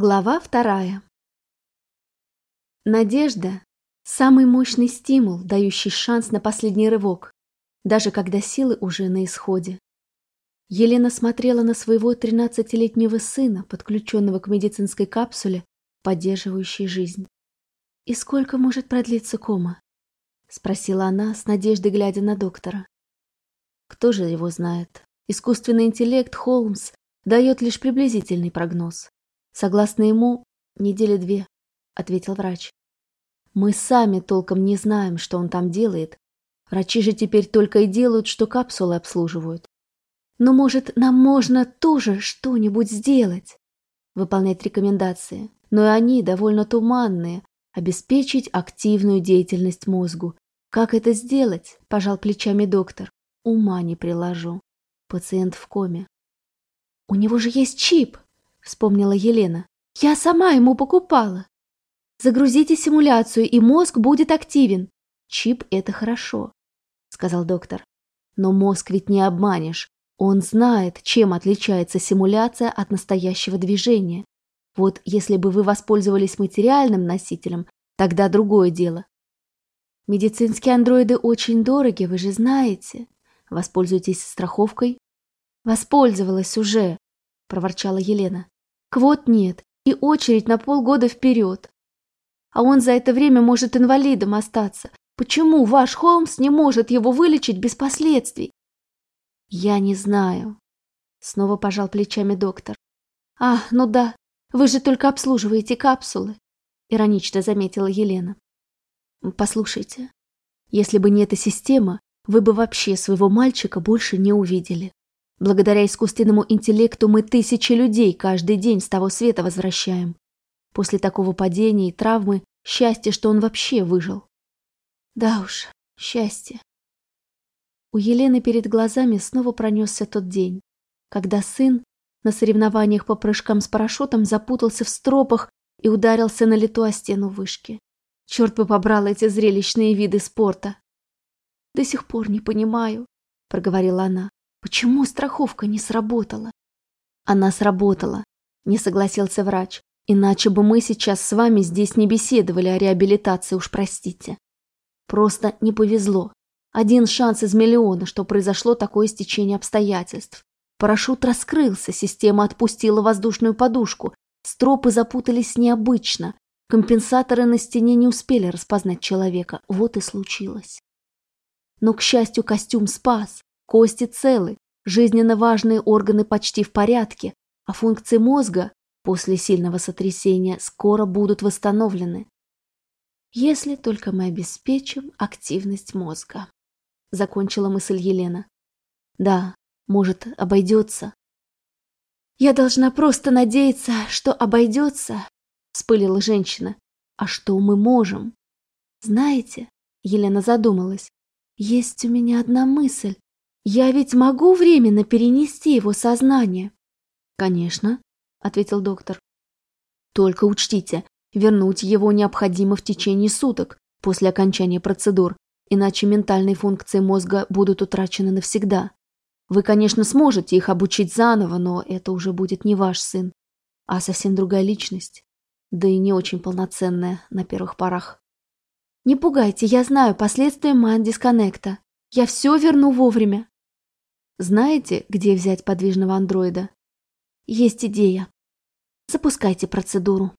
Глава вторая. Надежда – самый мощный стимул, дающий шанс на последний рывок, даже когда силы уже на исходе. Елена смотрела на своего 13-летнего сына, подключенного к медицинской капсуле, поддерживающей жизнь. «И сколько может продлиться кома?» – спросила она, с надеждой глядя на доктора. Кто же его знает? Искусственный интеллект Холмс дает лишь приблизительный прогноз. Согласно ему, недели две, ответил врач. Мы сами толком не знаем, что он там делает. Врачи же теперь только и делают, что капсулы обслуживают. Но, может, нам можно тоже что-нибудь сделать? Выполнять рекомендации. Но и они довольно туманные. Обеспечить активную деятельность мозгу. Как это сделать? Пожал плечами доктор. Ума не приложу. Пациент в коме. У него же есть чип, вспомнила Елена. «Я сама ему покупала!» «Загрузите симуляцию, и мозг будет активен!» «Чип — это хорошо», — сказал доктор. «Но мозг ведь не обманешь. Он знает, чем отличается симуляция от настоящего движения. Вот если бы вы воспользовались материальным носителем, тогда другое дело. Медицинские андроиды очень дороги, вы же знаете. Воспользуйтесь страховкой. Воспользовалась уже, проворчала Елена. Квот нет, и очередь на полгода вперед. А он за это время может инвалидом остаться. Почему ваш Холмс не может его вылечить без последствий? Я не знаю. Снова пожал плечами доктор. А, ну да, вы же только обслуживаете капсулы, иронично заметила Елена. Послушайте, если бы не эта система, вы бы вообще своего мальчика больше не увидели. Благодаря искусственному интеллекту мы тысячи людей каждый день с того света возвращаем. После такого падения и травмы счастье, что он вообще выжил. Да уж, счастье. У Елены перед глазами снова пронесся тот день, когда сын на соревнованиях по прыжкам с парашютом запутался в стропах и ударился на лету о стену вышки. Черт бы побрал эти зрелищные виды спорта. «До сих пор не понимаю», — проговорила она. Почему страховка не сработала? Она сработала, не согласился врач. Иначе бы мы сейчас с вами здесь не беседовали о реабилитации, уж простите. Просто не повезло. Один шанс из миллиона, что произошло такое стечение обстоятельств. Парашют раскрылся, система отпустила воздушную подушку, стропы запутались необычно, компенсаторы на стене не успели распознать человека, вот и случилось. Но, к счастью, костюм спас, Кости целы, жизненно важные органы почти в порядке, а функции мозга после сильного сотрясения скоро будут восстановлены. Если только мы обеспечим активность мозга. Закончила мысль Елена. Да, может, обойдется. Я должна просто надеяться, что обойдется, вспылила женщина. А что мы можем? Знаете, Елена задумалась, есть у меня одна мысль, я ведь могу временно перенести его сознание? Конечно, ответил доктор. Только учтите, вернуть его необходимо в течение суток после окончания процедур, иначе ментальные функции мозга будут утрачены навсегда. Вы, конечно, сможете их обучить заново, но это уже будет не ваш сын, а совсем другая личность, да и не очень полноценная на первых порах. Не пугайте, я знаю последствия ман-дисконнекта. Я все верну вовремя. Знаете, где взять подвижного андроида? Есть идея. Запускайте процедуру.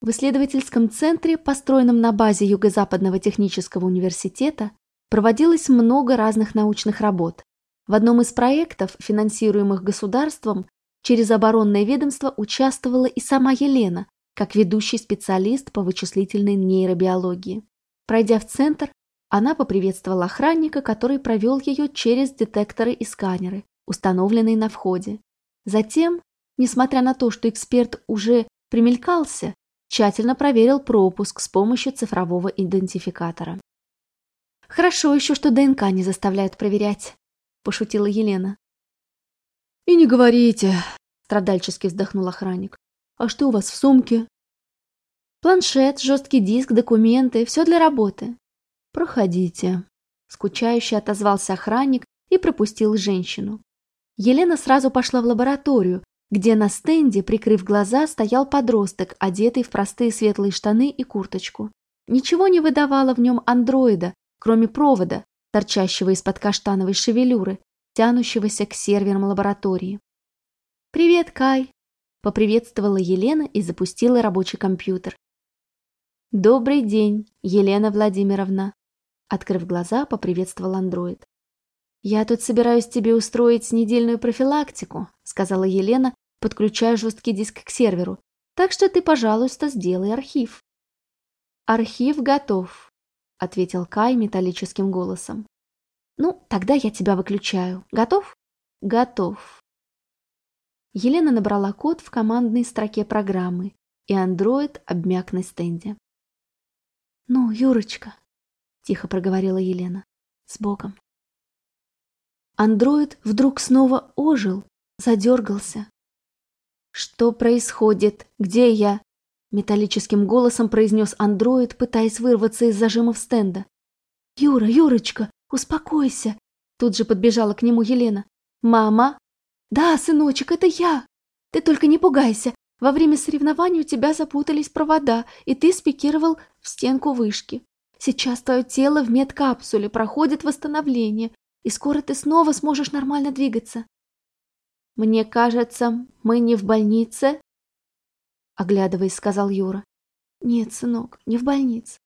В исследовательском центре, построенном на базе Юго-Западного технического университета, проводилось много разных научных работ. В одном из проектов, финансируемых государством, через оборонное ведомство участвовала и сама Елена, как ведущий специалист по вычислительной нейробиологии. Пройдя в центр, она поприветствовала охранника, который провел ее через детекторы и сканеры, установленные на входе. Затем, несмотря на то, что эксперт уже примелькался, тщательно проверил пропуск с помощью цифрового идентификатора. «Хорошо еще, что ДНК не заставляют проверять», – пошутила Елена. «И не говорите», – страдальчески вздохнул охранник. «А что у вас в сумке?» «Планшет, жесткий диск, документы, все для работы. «Проходите», – скучающе отозвался охранник и пропустил женщину. Елена сразу пошла в лабораторию, где на стенде, прикрыв глаза, стоял подросток, одетый в простые светлые штаны и курточку. Ничего не выдавало в нем андроида, кроме провода, торчащего из-под каштановой шевелюры, тянущегося к серверам лаборатории. «Привет, Кай!» – поприветствовала Елена и запустила рабочий компьютер. «Добрый день, Елена Владимировна!» Открыв глаза, поприветствовал андроид. «Я тут собираюсь тебе устроить недельную профилактику», сказала Елена, подключая жесткий диск к серверу. «Так что ты, пожалуйста, сделай архив». «Архив готов», — ответил Кай металлическим голосом. «Ну, тогда я тебя выключаю. Готов?» «Готов». Елена набрала код в командной строке программы, и андроид обмяк на стенде. «Ну, Юрочка», — тихо проговорила Елена, — «с Богом». Андроид вдруг снова ожил, задергался. «Что происходит? Где я?» Металлическим голосом произнес андроид, пытаясь вырваться из зажимов стенда. «Юра, Юрочка, успокойся!» Тут же подбежала к нему Елена. «Мама?» «Да, сыночек, это я! Ты только не пугайся. Во время соревнований у тебя запутались провода, и ты спикировал в стенку вышки. Сейчас твое тело в медкапсуле проходит восстановление, и скоро ты снова сможешь нормально двигаться. Мне кажется, мы не в больнице, оглядываясь, сказал Юра. Нет, сынок, не в больнице.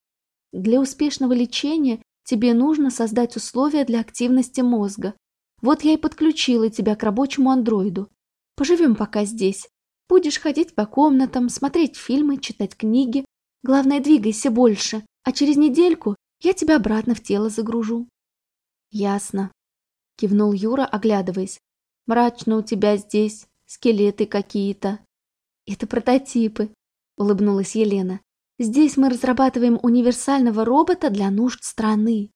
Для успешного лечения тебе нужно создать условия для активности мозга. Вот я и подключила тебя к рабочему андроиду. Поживем пока здесь. Будешь ходить по комнатам, смотреть фильмы, читать книги. Главное, двигайся больше, а через недельку я тебя обратно в тело загружу. «Ясно», — кивнул Юра, оглядываясь. «Мрачно у тебя здесь, скелеты какие-то». «Это прототипы», — улыбнулась Елена. «Здесь мы разрабатываем универсального робота для нужд страны.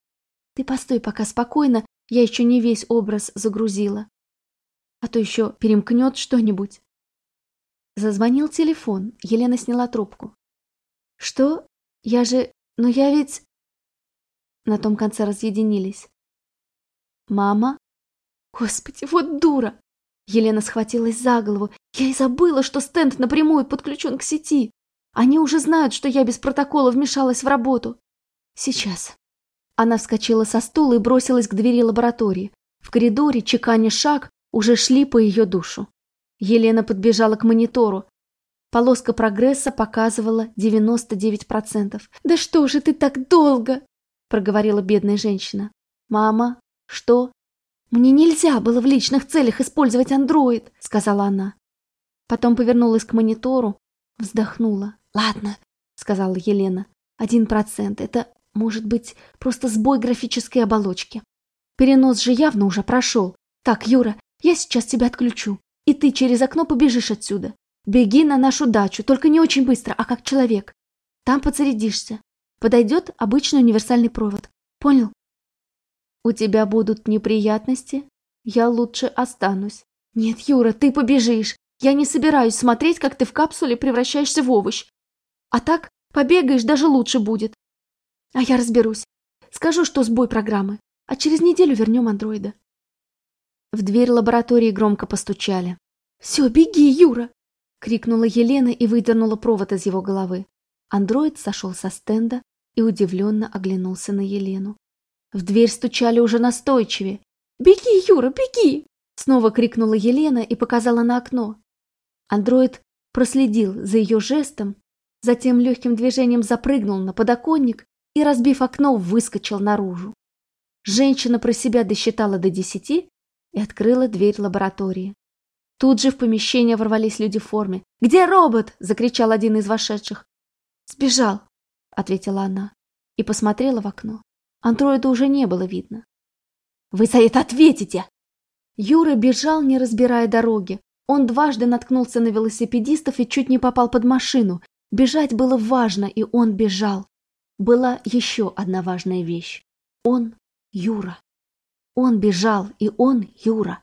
Ты постой пока спокойно, я еще не весь образ загрузила. А то еще перемкнет что-нибудь». Зазвонил телефон, Елена сняла трубку. «Что? Я же... Но я ведь...» На том конце разъединились. «Мама?» «Господи, вот дура!» Елена схватилась за голову. «Я и забыла, что стенд напрямую подключен к сети. Они уже знают, что я без протокола вмешалась в работу. Сейчас». Она вскочила со стула и бросилась к двери лаборатории. В коридоре, чеканя шаг, уже шли по ее душу. Елена подбежала к монитору. Полоска прогресса показывала 99%. «Да что же ты так долго?» – проговорила бедная женщина. «Мама, «Что?» «Мне нельзя было в личных целях использовать андроид», — сказала она. Потом повернулась к монитору, вздохнула. «Ладно», — сказала Елена. «Один процент. Это, может быть, просто сбой графической оболочки. Перенос же явно уже прошел. Так, Юра, я сейчас тебя отключу, и ты через окно побежишь отсюда. Беги на нашу дачу, только не очень быстро, а как человек. Там подзарядишься. Подойдет обычный универсальный провод. Понял? У тебя будут неприятности? Я лучше останусь. Нет, Юра, ты побежишь. Я не собираюсь смотреть, как ты в капсуле превращаешься в овощ. А так, побегаешь, даже лучше будет. А я разберусь. Скажу, что сбой программы. А через неделю вернем андроида. В дверь лаборатории громко постучали. «Все, беги, Юра!» — крикнула Елена и выдернула провод из его головы. Андроид сошел со стенда и удивленно оглянулся на Елену. В дверь стучали уже настойчивее. «Беги, Юра, беги!» Снова крикнула Елена и показала на окно. Андроид проследил за ее жестом, затем легким движением запрыгнул на подоконник и, разбив окно, выскочил наружу. Женщина про себя досчитала до десяти и открыла дверь лаборатории. Тут же в помещение ворвались люди в форме. «Где робот?» – закричал один из вошедших. «Сбежал», – ответила она и посмотрела в окно. Андроида уже не было видно. «Вы за это ответите!» Юра бежал, не разбирая дороги. Он дважды наткнулся на велосипедистов и чуть не попал под машину. Бежать было важно, и он бежал. Была еще одна важная вещь. Он Юра. Он бежал, и он Юра.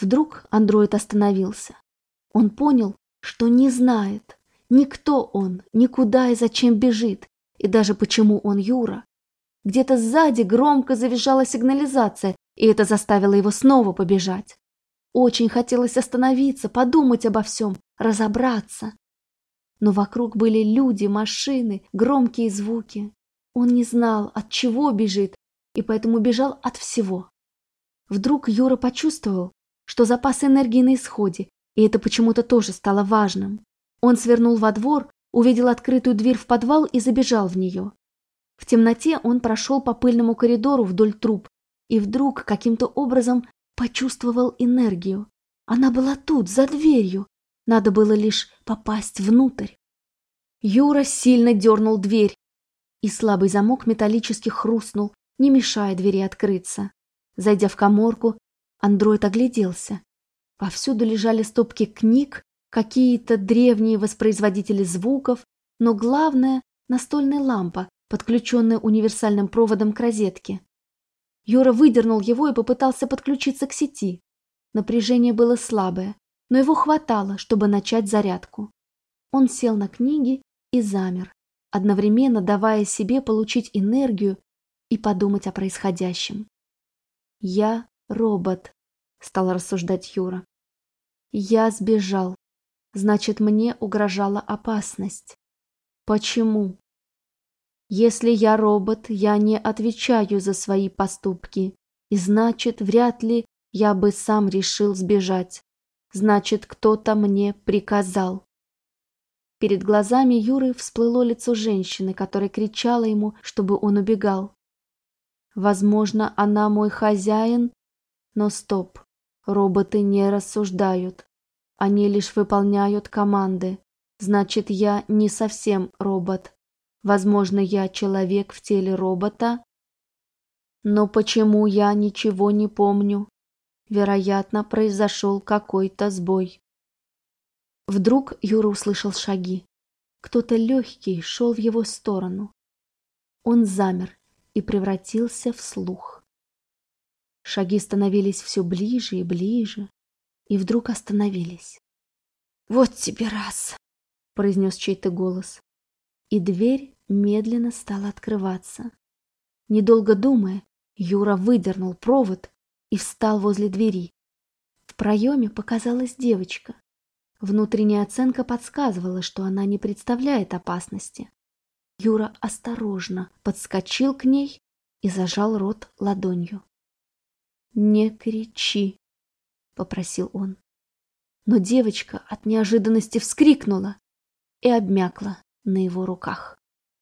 Вдруг андроид остановился. Он понял, что не знает, никто он, никуда и зачем бежит, и даже почему он Юра. Где-то сзади громко завизжала сигнализация, и это заставило его снова побежать. Очень хотелось остановиться, подумать обо всем, разобраться. Но вокруг были люди, машины, громкие звуки. Он не знал, от чего бежит, и поэтому бежал от всего. Вдруг Юра почувствовал, что запас энергии на исходе, и это почему-то тоже стало важным. Он свернул во двор, увидел открытую дверь в подвал и забежал в нее. В темноте он прошел по пыльному коридору вдоль труб и вдруг каким-то образом почувствовал энергию. Она была тут, за дверью. Надо было лишь попасть внутрь. Юра сильно дернул дверь, и слабый замок металлически хрустнул, не мешая двери открыться. Зайдя в коморку, андроид огляделся. Повсюду лежали стопки книг, какие-то древние воспроизводители звуков, но главное — настольная лампа, подключенная универсальным проводом к розетке. Юра выдернул его и попытался подключиться к сети. Напряжение было слабое, но его хватало, чтобы начать зарядку. Он сел на книги и замер, одновременно давая себе получить энергию и подумать о происходящем. «Я робот», — стал рассуждать Юра. «Я сбежал. Значит, мне угрожала опасность. Почему? Если я робот, я не отвечаю за свои поступки, и значит, вряд ли я бы сам решил сбежать. Значит, кто-то мне приказал. Перед глазами Юры всплыло лицо женщины, которая кричала ему, чтобы он убегал. Возможно, она мой хозяин, но стоп, роботы не рассуждают. Они лишь выполняют команды. Значит, я не совсем робот. Возможно, я человек в теле робота. Но почему я ничего не помню? Вероятно, произошел какой-то сбой. Вдруг Юра услышал шаги. Кто-то легкий шел в его сторону. Он замер и превратился в слух. Шаги становились все ближе и ближе, и вдруг остановились. «Вот тебе раз!» — произнес чей-то голос. И дверь медленно стала открываться. Недолго думая, Юра выдернул провод и встал возле двери. В проеме показалась девочка. Внутренняя оценка подсказывала, что она не представляет опасности. Юра осторожно подскочил к ней и зажал рот ладонью. «Не кричи», — попросил он. Но девочка от неожиданности вскрикнула и обмякла на его руках.